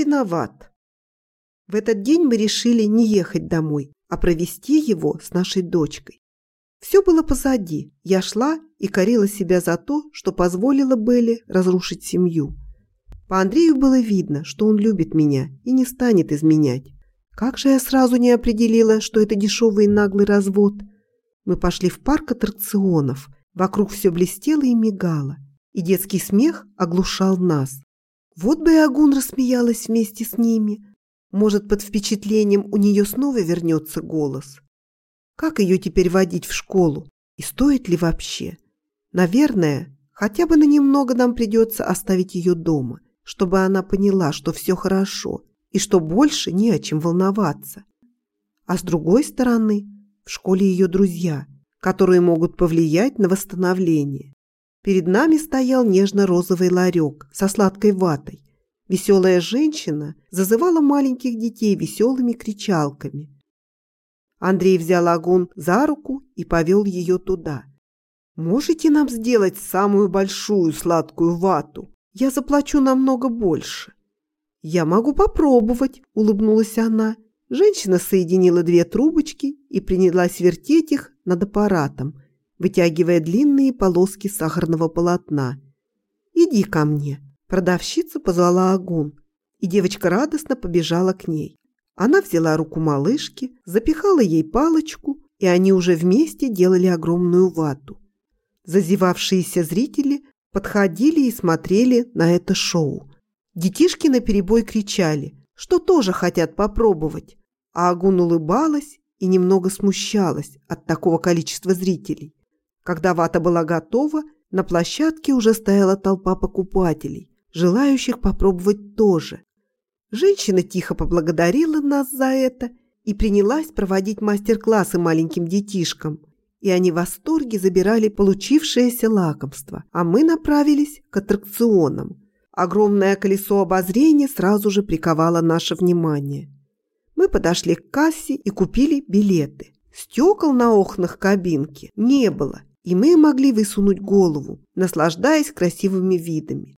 виноват? В этот день мы решили не ехать домой, а провести его с нашей дочкой. Все было позади. Я шла и корила себя за то, что позволила Белле разрушить семью. По Андрею было видно, что он любит меня и не станет изменять. Как же я сразу не определила, что это дешевый и наглый развод? Мы пошли в парк аттракционов. Вокруг все блестело и мигало, и детский смех оглушал нас. Вот бы и Агун рассмеялась вместе с ними. Может, под впечатлением у нее снова вернется голос. Как ее теперь водить в школу? И стоит ли вообще? Наверное, хотя бы на немного нам придется оставить ее дома, чтобы она поняла, что все хорошо и что больше не о чем волноваться. А с другой стороны, в школе ее друзья, которые могут повлиять на восстановление. Перед нами стоял нежно-розовый ларек со сладкой ватой. Веселая женщина зазывала маленьких детей веселыми кричалками. Андрей взял Агун за руку и повел ее туда. «Можете нам сделать самую большую сладкую вату? Я заплачу намного больше». «Я могу попробовать», – улыбнулась она. Женщина соединила две трубочки и принялась вертеть их над аппаратом – вытягивая длинные полоски сахарного полотна. «Иди ко мне!» Продавщица позвала Агун, и девочка радостно побежала к ней. Она взяла руку малышки, запихала ей палочку, и они уже вместе делали огромную вату. Зазевавшиеся зрители подходили и смотрели на это шоу. Детишки наперебой кричали, что тоже хотят попробовать, а Агун улыбалась и немного смущалась от такого количества зрителей. Когда вата была готова, на площадке уже стояла толпа покупателей, желающих попробовать тоже. Женщина тихо поблагодарила нас за это и принялась проводить мастер-классы маленьким детишкам. И они в восторге забирали получившееся лакомство, а мы направились к аттракционам. Огромное колесо обозрения сразу же приковало наше внимание. Мы подошли к кассе и купили билеты. Стекол на окнах кабинки не было, и мы могли высунуть голову, наслаждаясь красивыми видами.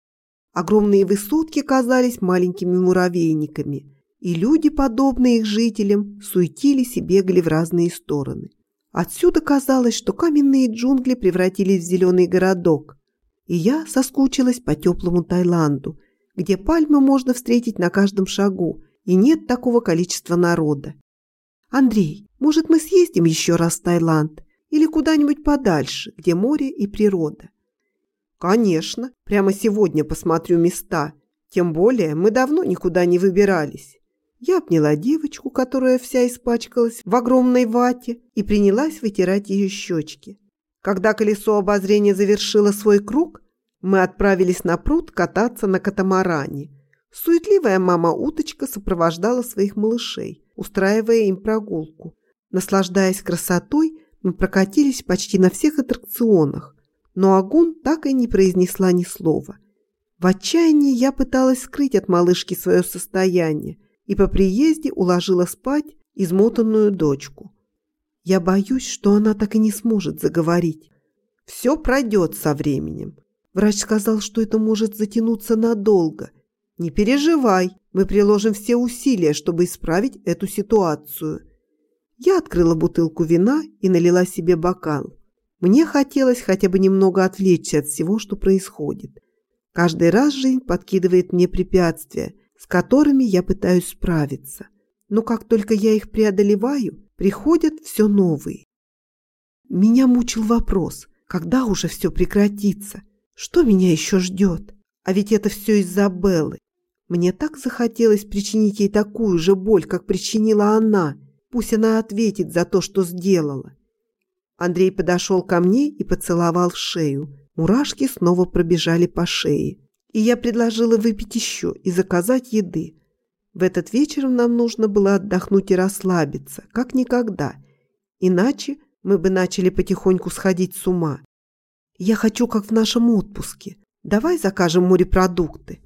Огромные высотки казались маленькими муравейниками, и люди, подобные их жителям, суетились и бегали в разные стороны. Отсюда казалось, что каменные джунгли превратились в зеленый городок, и я соскучилась по теплому Таиланду, где пальмы можно встретить на каждом шагу, и нет такого количества народа. «Андрей, может, мы съездим еще раз в Таиланд?» Или куда-нибудь подальше, где море и природа. Конечно, прямо сегодня посмотрю места, тем более мы давно никуда не выбирались. Я обняла девочку, которая вся испачкалась в огромной вате, и принялась вытирать ее щечки. Когда колесо обозрения завершило свой круг, мы отправились на пруд кататься на катамаране. Суетливая мама-уточка сопровождала своих малышей, устраивая им прогулку. Наслаждаясь красотой, мы прокатились почти на всех аттракционах, но Агун так и не произнесла ни слова. В отчаянии я пыталась скрыть от малышки свое состояние и по приезде уложила спать измотанную дочку. Я боюсь, что она так и не сможет заговорить. Все пройдет со временем. Врач сказал, что это может затянуться надолго. Не переживай, мы приложим все усилия, чтобы исправить эту ситуацию. Я открыла бутылку вина и налила себе бокал. Мне хотелось хотя бы немного отвлечься от всего, что происходит. Каждый раз жизнь подкидывает мне препятствия, с которыми я пытаюсь справиться. Но как только я их преодолеваю, приходят все новые. Меня мучил вопрос, когда уже все прекратится? Что меня еще ждет? А ведь это все из-за Беллы. Мне так захотелось причинить ей такую же боль, как причинила она, Пусть она ответит за то, что сделала. Андрей подошел ко мне и поцеловал в шею. Мурашки снова пробежали по шее. И я предложила выпить еще и заказать еды. В этот вечер нам нужно было отдохнуть и расслабиться, как никогда. Иначе мы бы начали потихоньку сходить с ума. Я хочу, как в нашем отпуске. Давай закажем морепродукты.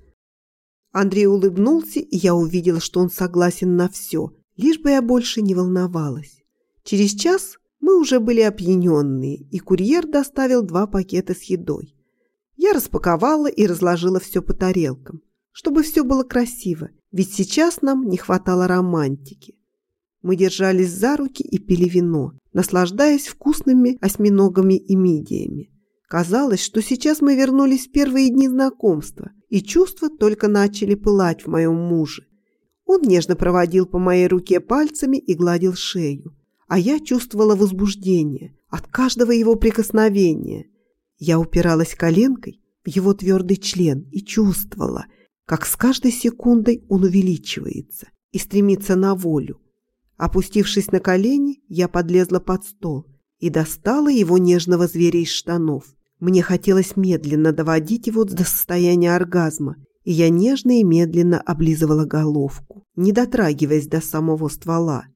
Андрей улыбнулся, и я увидела, что он согласен на все, лишь бы я больше не волновалась. Через час мы уже были опьяненные, и курьер доставил два пакета с едой. Я распаковала и разложила все по тарелкам, чтобы все было красиво, Ведь сейчас нам не хватало романтики. Мы держались за руки и пили вино, наслаждаясь вкусными осьминогами и мидиями. Казалось, что сейчас мы вернулись в первые дни знакомства, и чувства только начали пылать в моем муже. Он нежно проводил по моей руке пальцами и гладил шею, а я чувствовала возбуждение от каждого его прикосновения. Я упиралась коленкой в его твердый член и чувствовала, как с каждой секундой он увеличивается и стремится на волю. Опустившись на колени, я подлезла под стол и достала его нежного зверя из штанов. Мне хотелось медленно доводить его до состояния оргазма, и я нежно и медленно облизывала головку, не дотрагиваясь до самого ствола.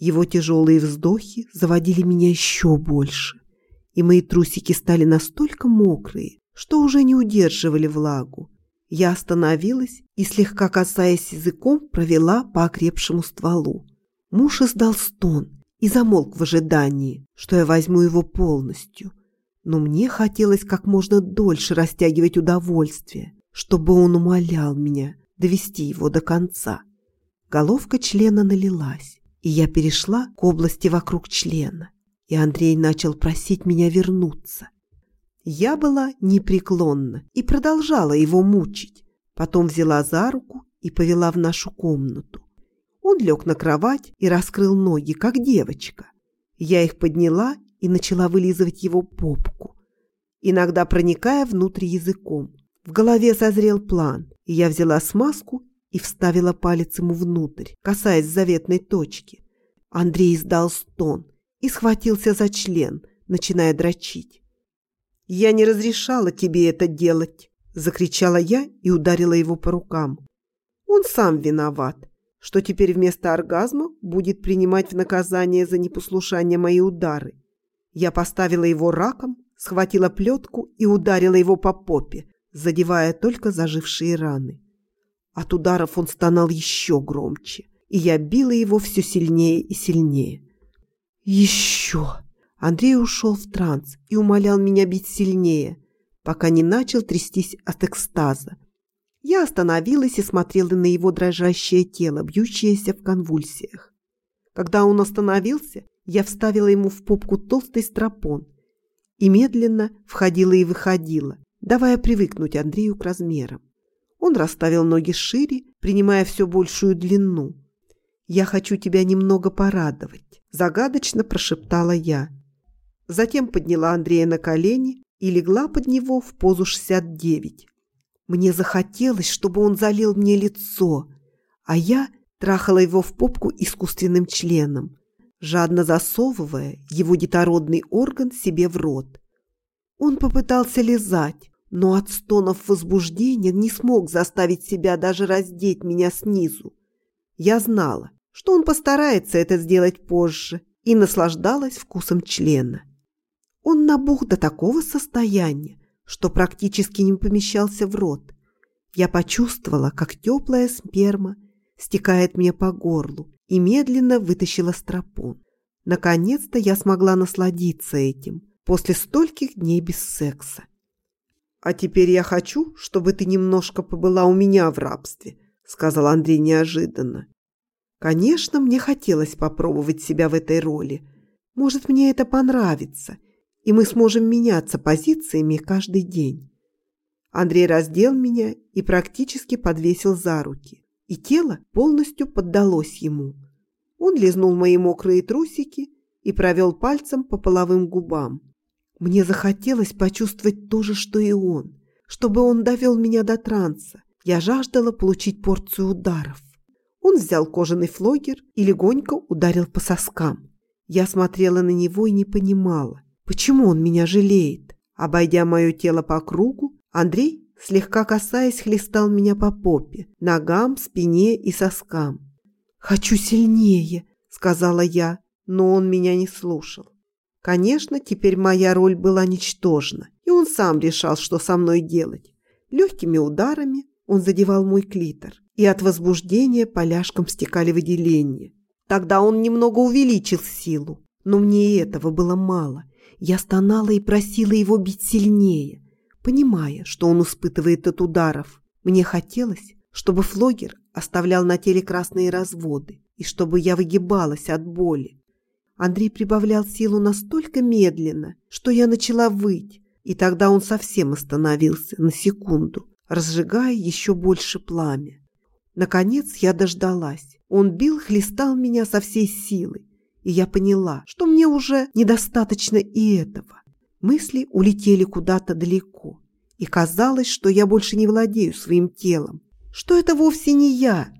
Его тяжелые вздохи заводили меня еще больше, и мои трусики стали настолько мокрые, что уже не удерживали влагу. Я остановилась и, слегка касаясь языком, провела по окрепшему стволу. Муж издал стон и замолк в ожидании, что я возьму его полностью. Но мне хотелось как можно дольше растягивать удовольствие, чтобы он умолял меня довести его до конца. Головка члена налилась, и я перешла к области вокруг члена, и Андрей начал просить меня вернуться. Я была непреклонна и продолжала его мучить. Потом взяла за руку и повела в нашу комнату. Он лег на кровать и раскрыл ноги, как девочка. Я их подняла и начала вылизывать его попку, иногда проникая внутрь языком. В голове созрел план, и я взяла смазку и вставила палец ему внутрь, касаясь заветной точки. Андрей издал стон и схватился за член, начиная дрочить. «Я не разрешала тебе это делать!» – закричала я и ударила его по рукам. «Он сам виноват, что теперь вместо оргазма будет принимать в наказание за непослушание мои удары. Я поставила его раком, схватила плетку и ударила его по попе, задевая только зажившие раны. От ударов он стонал еще громче, и я била его все сильнее и сильнее. «Еще!» Андрей ушел в транс и умолял меня бить сильнее, пока не начал трястись от экстаза. Я остановилась и смотрела на его дрожащее тело, бьющееся в конвульсиях. Когда он остановился, я вставила ему в попку толстый стропон и медленно входила и выходила, давая привыкнуть Андрею к размерам. Он расставил ноги шире, принимая все большую длину. «Я хочу тебя немного порадовать», – загадочно прошептала я. Затем подняла Андрея на колени и легла под него в позу 69. Мне захотелось, чтобы он залил мне лицо, а я трахала его в попку искусственным членом, жадно засовывая его детородный орган себе в рот. Он попытался лизать, но от стонов возбуждения не смог заставить себя даже раздеть меня снизу. Я знала, что он постарается это сделать позже, и наслаждалась вкусом члена. Он набух до такого состояния, что практически не помещался в рот. Я почувствовала, как теплая сперма стекает мне по горлу и медленно вытащила стропон. Наконец-то я смогла насладиться этим после стольких дней без секса. «А теперь я хочу, чтобы ты немножко побыла у меня в рабстве», сказал Андрей неожиданно. Конечно, мне хотелось попробовать себя в этой роли. Может, мне это понравится, и мы сможем меняться позициями каждый день. Андрей раздел меня и практически подвесил за руки, и тело полностью поддалось ему. Он лизнул мои мокрые трусики и провел пальцем по половым губам. Мне захотелось почувствовать то же, что и он, чтобы он довел меня до транса. Я жаждала получить порцию ударов. Он взял кожаный флогер и легонько ударил по соскам. Я смотрела на него и не понимала, Почему он меня жалеет? Обойдя мое тело по кругу, Андрей, слегка касаясь, хлестал меня по попе, ногам, спине и соскам. «Хочу сильнее», — сказала я, но он меня не слушал. Конечно, теперь моя роль была ничтожна, и он сам решал, что со мной делать. Легкими ударами он задевал мой клитор, и от возбуждения поляшком стекали выделения. Тогда он немного увеличил силу, но мне и этого было мало — я стонала и просила его бить сильнее, понимая, что он испытывает от ударов. Мне хотелось, чтобы флогер оставлял на теле красные разводы, и чтобы я выгибалась от боли. Андрей прибавлял силу настолько медленно, что я начала выть, и тогда он совсем остановился на секунду, разжигая еще больше пламя. Наконец я дождалась. Он бил, хлестал меня со всей силы, и я поняла, что мне уже недостаточно и этого. Мысли улетели куда-то далеко, и казалось, что я больше не владею своим телом, что это вовсе не я.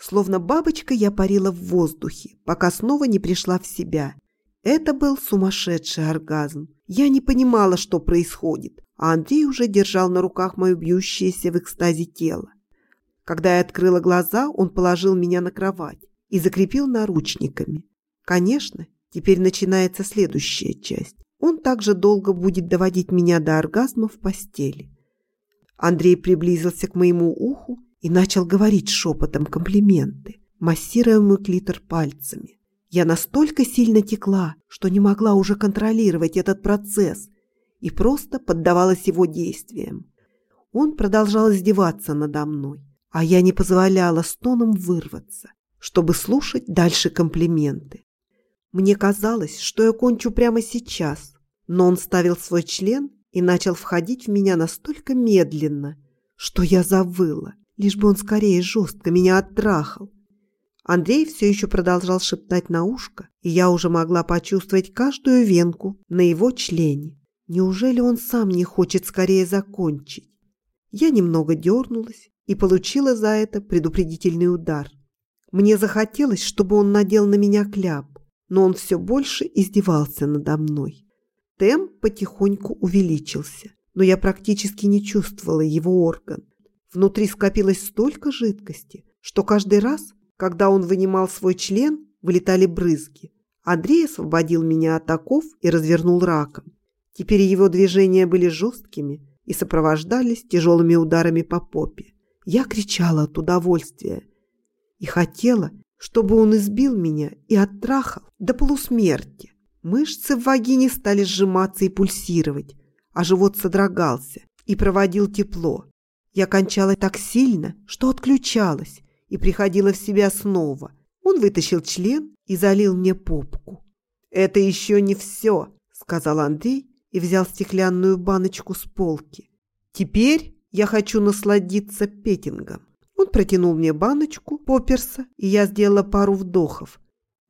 Словно бабочка я парила в воздухе, пока снова не пришла в себя. Это был сумасшедший оргазм. Я не понимала, что происходит, а Андрей уже держал на руках мое бьющееся в экстазе тело. Когда я открыла глаза, он положил меня на кровать и закрепил наручниками. Конечно, теперь начинается следующая часть. Он также долго будет доводить меня до оргазма в постели. Андрей приблизился к моему уху и начал говорить шепотом комплименты, массируя мой клитор пальцами. Я настолько сильно текла, что не могла уже контролировать этот процесс и просто поддавалась его действиям. Он продолжал издеваться надо мной, а я не позволяла стонам вырваться, чтобы слушать дальше комплименты. Мне казалось, что я кончу прямо сейчас, но он ставил свой член и начал входить в меня настолько медленно, что я завыла лишь бы он скорее жестко меня оттрахал. Андрей все еще продолжал шептать на ушко, и я уже могла почувствовать каждую венку на его члене. Неужели он сам не хочет скорее закончить? Я немного дернулась и получила за это предупредительный удар. Мне захотелось, чтобы он надел на меня кляп, но он все больше издевался надо мной. Темп потихоньку увеличился, но я практически не чувствовала его орган. Внутри скопилось столько жидкости, что каждый раз, когда он вынимал свой член, вылетали брызги. Андрей освободил меня от оков и развернул раком. Теперь его движения были жесткими и сопровождались тяжелыми ударами по попе. Я кричала от удовольствия и хотела, чтобы он избил меня и оттрахал до полусмерти. Мышцы в вагине стали сжиматься и пульсировать, а живот содрогался и проводил тепло. Я кончала так сильно, что отключалась и приходила в себя снова. Он вытащил член и залил мне попку. «Это еще не все», — сказал Андрей и взял стеклянную баночку с полки. «Теперь я хочу насладиться петингом». Он протянул мне баночку поперса, и я сделала пару вдохов.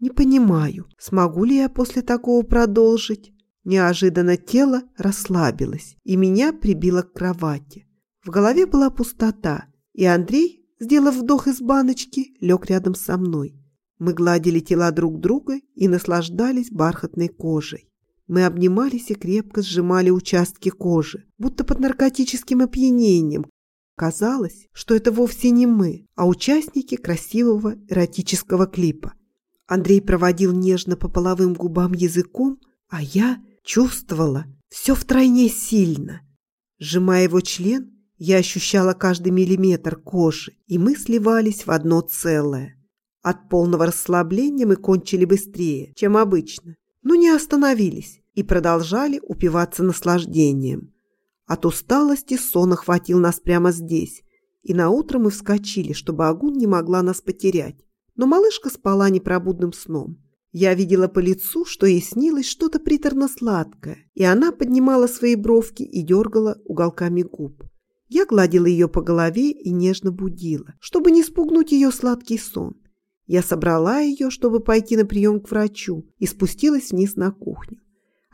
Не понимаю, смогу ли я после такого продолжить. Неожиданно тело расслабилось, и меня прибило к кровати. В голове была пустота, и Андрей, сделав вдох из баночки, лег рядом со мной. Мы гладили тела друг друга и наслаждались бархатной кожей. Мы обнимались и крепко сжимали участки кожи, будто под наркотическим опьянением. Казалось, что это вовсе не мы, а участники красивого эротического клипа. Андрей проводил нежно по половым губам языком, а я чувствовала все втройне сильно. Сжимая его член, я ощущала каждый миллиметр кожи, и мы сливались в одно целое. От полного расслабления мы кончили быстрее, чем обычно, но не остановились и продолжали упиваться наслаждением. От усталости сон охватил нас прямо здесь, и наутро мы вскочили, чтобы Агун не могла нас потерять. Но малышка спала непробудным сном. Я видела по лицу, что ей снилось что-то приторно-сладкое, и она поднимала свои бровки и дергала уголками губ. Я гладила ее по голове и нежно будила, чтобы не спугнуть ее сладкий сон. Я собрала ее, чтобы пойти на прием к врачу, и спустилась вниз на кухню.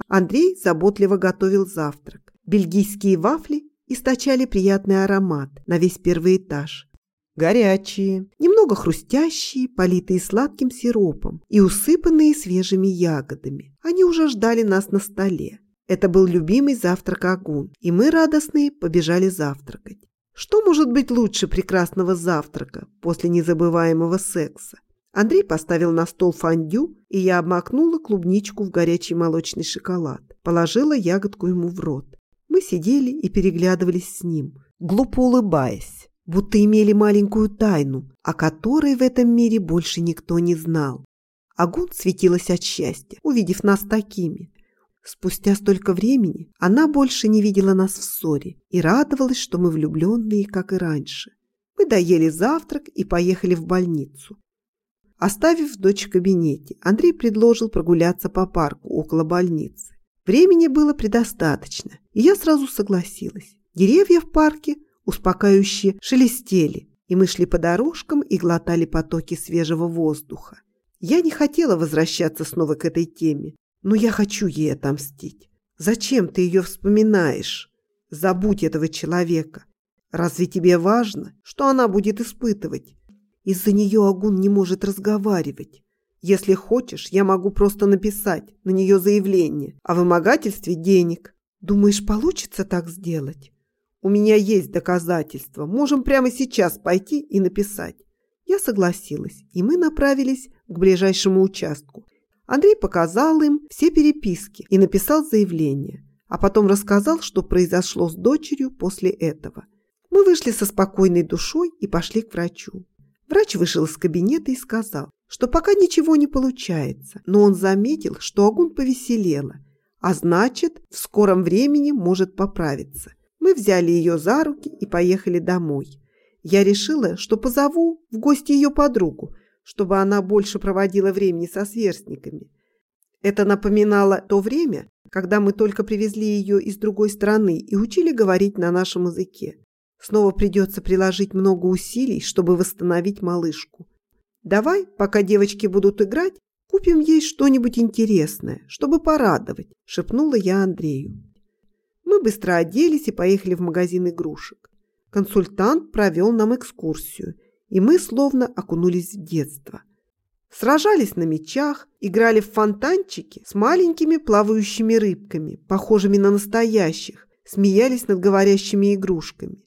Андрей заботливо готовил завтрак. Бельгийские вафли источали приятный аромат на весь первый этаж. Горячие, немного хрустящие, политые сладким сиропом и усыпанные свежими ягодами. Они уже ждали нас на столе. Это был любимый завтрак Агун, и мы, радостные, побежали завтракать. Что может быть лучше прекрасного завтрака после незабываемого секса? Андрей поставил на стол фондю, и я обмакнула клубничку в горячий молочный шоколад. Положила ягодку ему в рот. Мы сидели и переглядывались с ним, глупо улыбаясь, будто имели маленькую тайну, о которой в этом мире больше никто не знал. Агун светилась от счастья, увидев нас такими. Спустя столько времени она больше не видела нас в ссоре и радовалась, что мы влюбленные, как и раньше. Мы доели завтрак и поехали в больницу. Оставив дочь в кабинете, Андрей предложил прогуляться по парку около больницы. Времени было предостаточно, и я сразу согласилась. Деревья в парке успокаивающе шелестели, и мы шли по дорожкам и глотали потоки свежего воздуха. Я не хотела возвращаться снова к этой теме, но я хочу ей отомстить. Зачем ты ее вспоминаешь? Забудь этого человека. Разве тебе важно, что она будет испытывать? Из-за нее Агун не может разговаривать. Если хочешь, я могу просто написать на нее заявление о вымогательстве денег. Думаешь, получится так сделать? У меня есть доказательства. Можем прямо сейчас пойти и написать. Я согласилась, и мы направились к ближайшему участку. Андрей показал им все переписки и написал заявление, а потом рассказал, что произошло с дочерью после этого – мы вышли со спокойной душой и пошли к врачу. Врач вышел из кабинета и сказал, что пока ничего не получается, но он заметил, что Агун повеселела, а значит, в скором времени может поправиться. Мы взяли ее за руки и поехали домой. Я решила, что позову в гости ее подругу, чтобы она больше проводила времени со сверстниками. Это напоминало то время, когда мы только привезли ее из другой страны и учили говорить на нашем языке. Снова придется приложить много усилий, чтобы восстановить малышку. Давай, пока девочки будут играть, купим ей что-нибудь интересное, чтобы порадовать, шепнула я Андрею. Мы быстро оделись и поехали в магазин игрушек. Консультант провел нам экскурсию, и мы словно окунулись в детство. Сражались на мечах, играли в фонтанчики с маленькими плавающими рыбками, похожими на настоящих, смеялись над говорящими игрушками.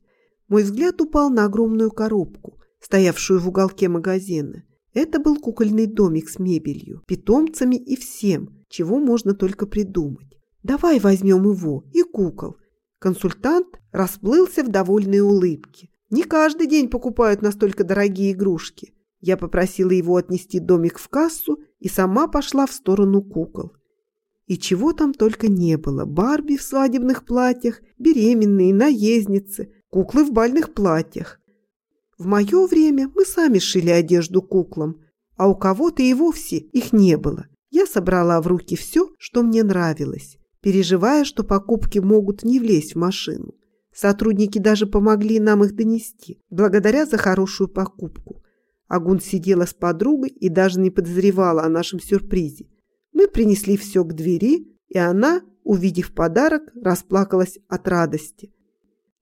Мой взгляд упал на огромную коробку, стоявшую в уголке магазина. Это был кукольный домик с мебелью, питомцами и всем, чего можно только придумать. «Давай возьмем его и кукол». Консультант расплылся в довольной улыбке. «Не каждый день покупают настолько дорогие игрушки». Я попросила его отнести домик в кассу и сама пошла в сторону кукол. И чего там только не было. Барби в свадебных платьях, беременные, наездницы – куклы в бальных платьях. В мое время мы сами шили одежду куклам, а у кого-то и вовсе их не было. Я собрала в руки все, что мне нравилось, переживая, что покупки могут не влезть в машину. Сотрудники даже помогли нам их донести, благодаря за хорошую покупку. Агун сидела с подругой и даже не подозревала о нашем сюрпризе. Мы принесли все к двери, и она, увидев подарок, расплакалась от радости.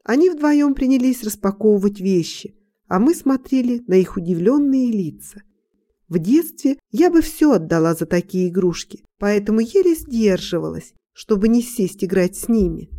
Они вдвоем принялись распаковывать вещи, а мы смотрели на их удивленные лица. В детстве я бы все отдала за такие игрушки, поэтому еле сдерживалась, чтобы не сесть играть с ними.